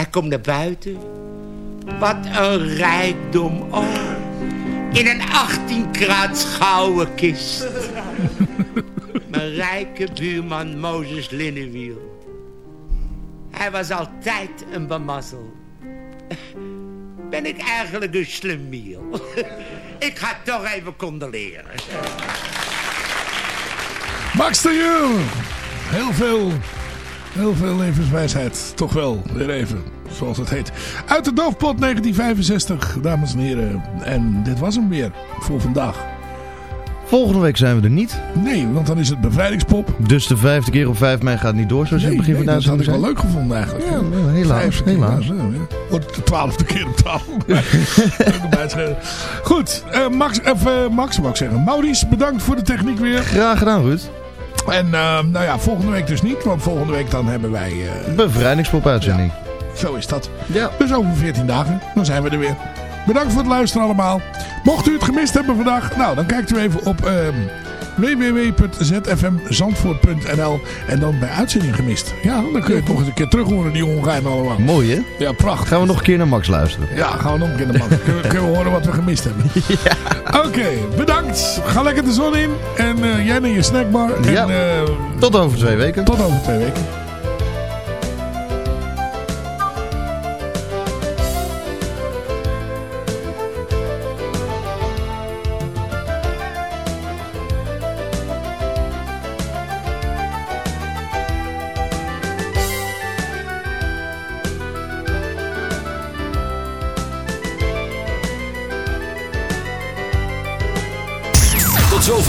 Hij komt naar buiten. Wat een rijkdom, oh. In een 18 kraats gouden kist. Mijn rijke buurman Mozes Linnenwiel. Hij was altijd een bemazzel. Ben ik eigenlijk een slemiel? ik ga toch even condoleren. Max de Jong. Heel veel, heel veel levenswijsheid. Toch wel, weer even, zoals het heet. Uit de doofpot 1965, dames en heren. En dit was hem weer voor vandaag. Volgende week zijn we er niet. Nee, want dan is het bevrijdingspop. Dus de vijfde keer op 5 mei gaat niet door zoals nee, je het begin nee, van dat had ik wel leuk gevonden eigenlijk. Ja, helaas. helaas. Ja, Wordt de twaalfde keer op tafel. Goed, uh, Max, even, uh, Max mag ik zeggen. Maurice, bedankt voor de techniek weer. Graag gedaan, Ruud. En uh, nou ja, volgende week dus niet, want volgende week dan hebben wij... Uh, Bevrijdingspop uitzending. Ja, zo is dat. Ja. Dus over 14 dagen, dan zijn we er weer. Bedankt voor het luisteren allemaal. Mocht u het gemist hebben vandaag, nou dan kijkt u even op uh, www.zfmzandvoort.nl en dan bij uitzending gemist. Ja, dan kun je het nog eens een keer terug horen, die ongeheim allemaal. Mooi hè? Ja, prachtig. Gaan we nog een keer naar Max luisteren? Ja, gaan we nog een keer naar Max. kunnen, we, kunnen we horen wat we gemist hebben. ja. Oké, bedankt. Ga lekker de zon in. En uh, jij naar je snackbar. En, ja. uh, tot over twee weken. Tot over twee weken.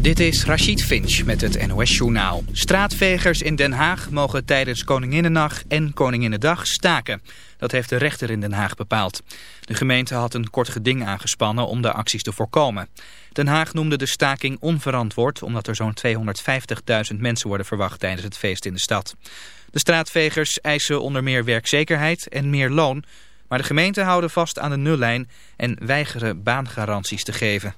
Dit is Rachid Finch met het NOS-journaal. Straatvegers in Den Haag mogen tijdens Koninginnennacht en Koninginnedag staken. Dat heeft de rechter in Den Haag bepaald. De gemeente had een kort geding aangespannen om de acties te voorkomen. Den Haag noemde de staking onverantwoord omdat er zo'n 250.000 mensen worden verwacht tijdens het feest in de stad. De straatvegers eisen onder meer werkzekerheid en meer loon, maar de gemeenten houden vast aan de nullijn en weigeren baangaranties te geven.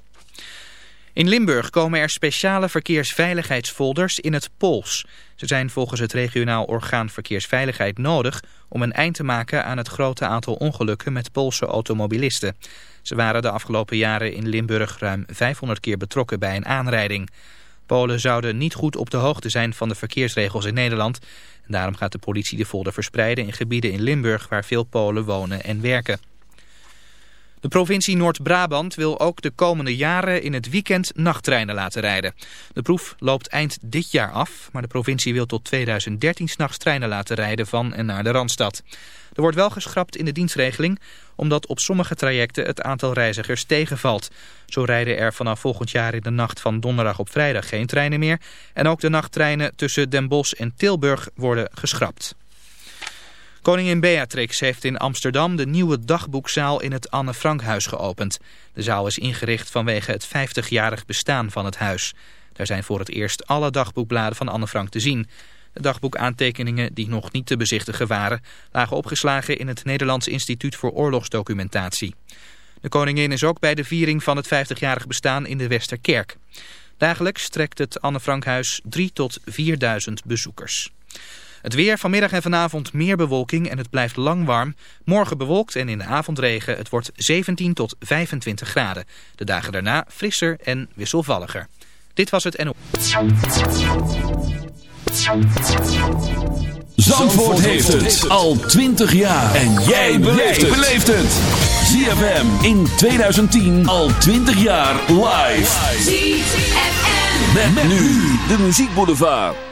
In Limburg komen er speciale verkeersveiligheidsfolders in het Pools. Ze zijn volgens het regionaal orgaan Verkeersveiligheid nodig om een eind te maken aan het grote aantal ongelukken met Poolse automobilisten. Ze waren de afgelopen jaren in Limburg ruim 500 keer betrokken bij een aanrijding. Polen zouden niet goed op de hoogte zijn van de verkeersregels in Nederland. En daarom gaat de politie de folder verspreiden in gebieden in Limburg waar veel Polen wonen en werken. De provincie Noord-Brabant wil ook de komende jaren in het weekend nachttreinen laten rijden. De proef loopt eind dit jaar af, maar de provincie wil tot 2013 s'nachts treinen laten rijden van en naar de Randstad. Er wordt wel geschrapt in de dienstregeling, omdat op sommige trajecten het aantal reizigers tegenvalt. Zo rijden er vanaf volgend jaar in de nacht van donderdag op vrijdag geen treinen meer. En ook de nachttreinen tussen Den Bosch en Tilburg worden geschrapt. Koningin Beatrix heeft in Amsterdam de nieuwe dagboekzaal in het Anne Frankhuis geopend. De zaal is ingericht vanwege het 50-jarig bestaan van het huis. Daar zijn voor het eerst alle dagboekbladen van Anne Frank te zien. De dagboekaantekeningen die nog niet te bezichtigen waren... lagen opgeslagen in het Nederlands Instituut voor Oorlogsdocumentatie. De koningin is ook bij de viering van het 50-jarig bestaan in de Westerkerk. Dagelijks trekt het Anne Frankhuis 3 tot 4.000 bezoekers. Het weer vanmiddag en vanavond meer bewolking en het blijft lang warm. Morgen bewolkt en in de avondregen. Het wordt 17 tot 25 graden. De dagen daarna frisser en wisselvalliger. Dit was het NO. Zandvoort heeft het al 20 jaar. En jij beleeft het. ZFM in 2010 al 20 jaar live. ZFM. Met, nu de muziekboulevard.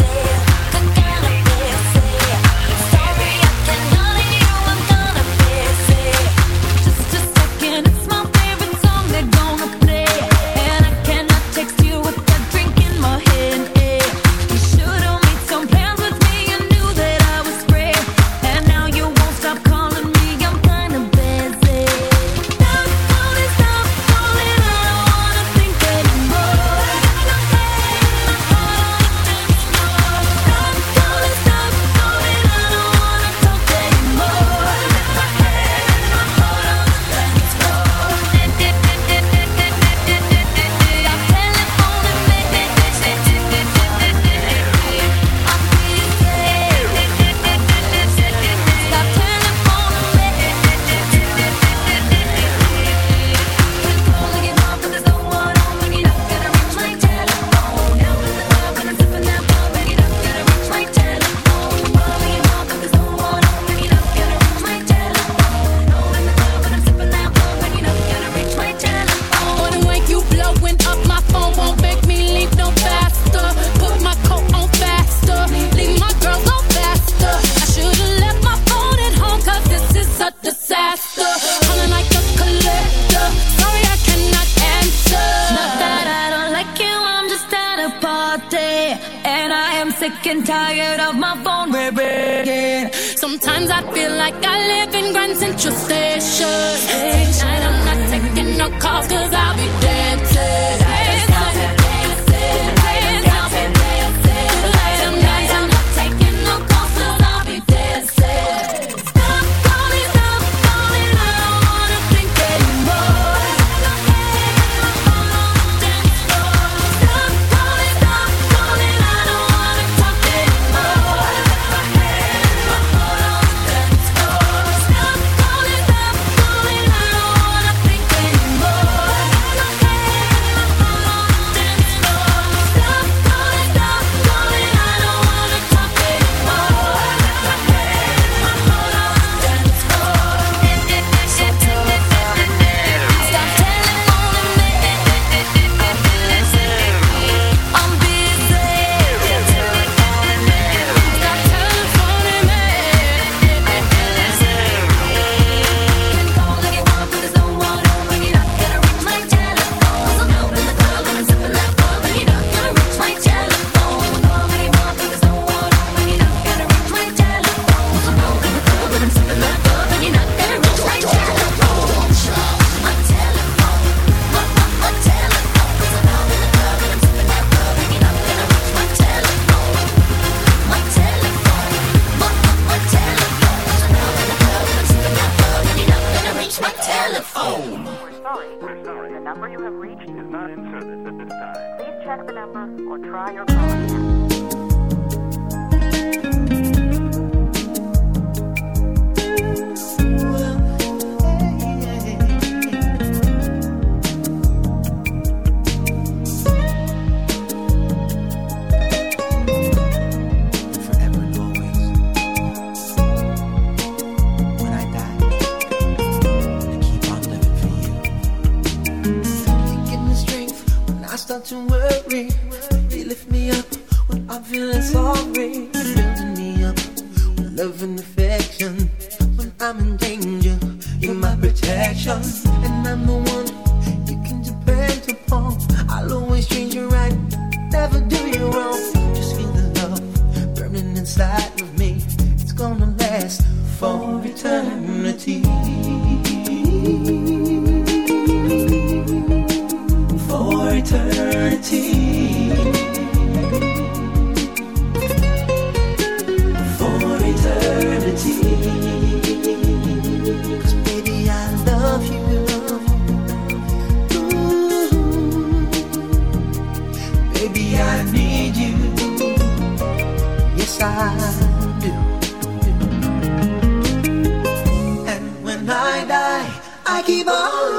Viva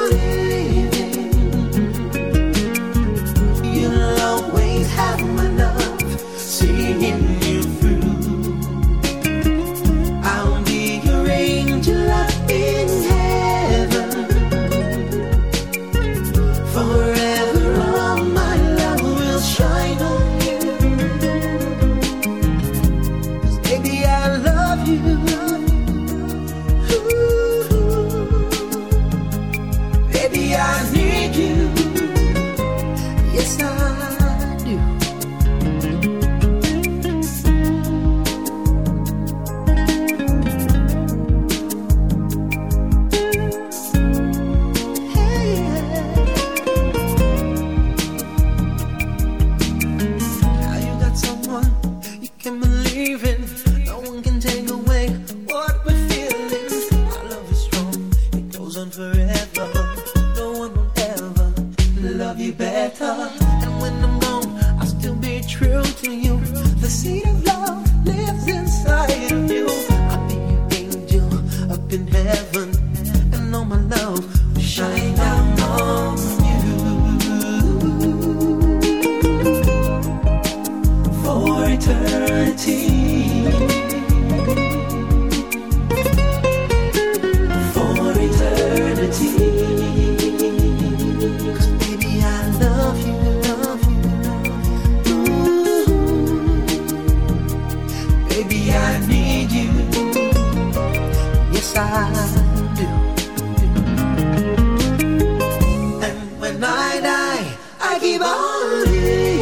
ay, aquí volví.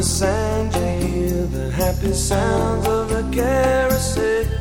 the sand you hear the happy sounds of the carousel.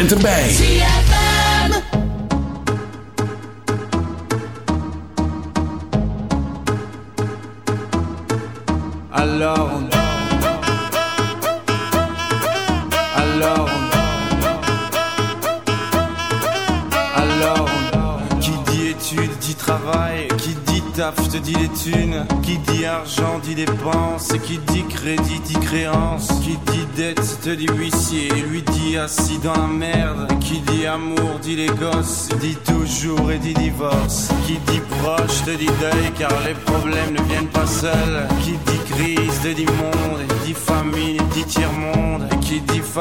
bent erbij.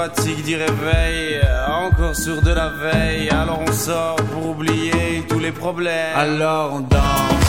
fatigue d'y réveil, euh, encore sur de la veille. Alors on sort pour oublier tous les problèmes. Alors on danse.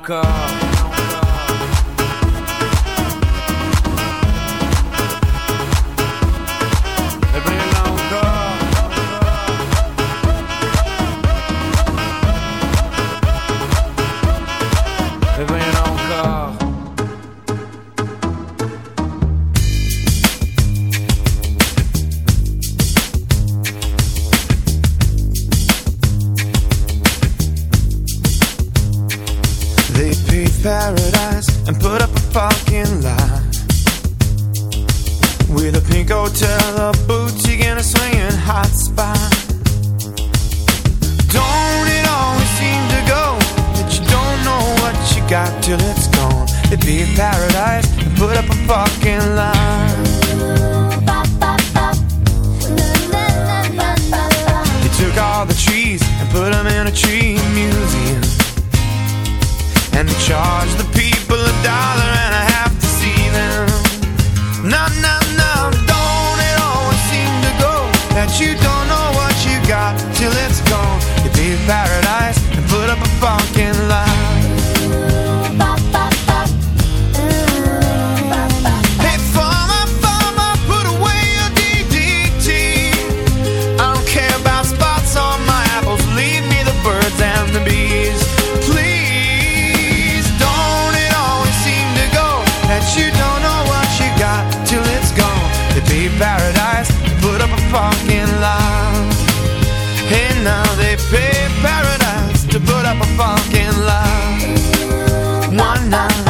alcohol They pay paradise to put up a fucking lie. One night.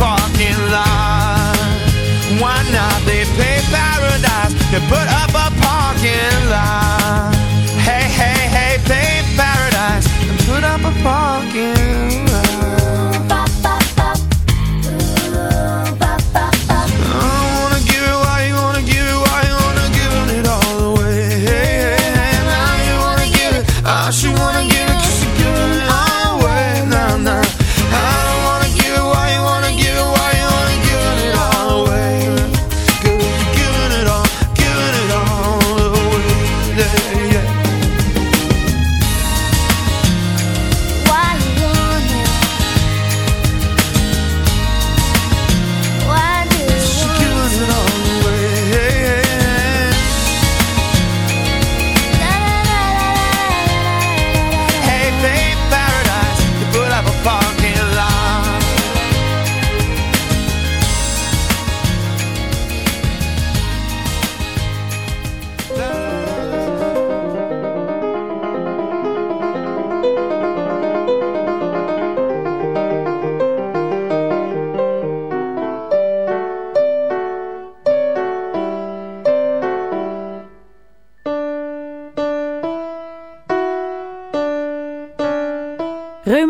parking lot. Why not? They pay paradise to put up a parking lot.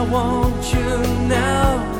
I want you now.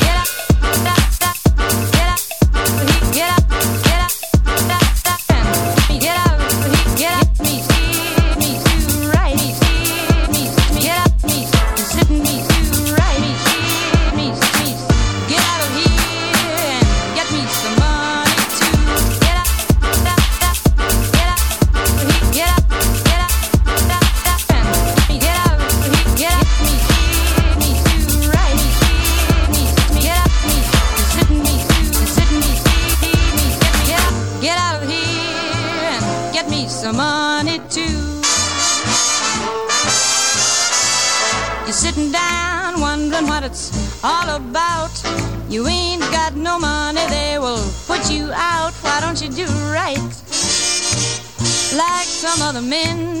some other men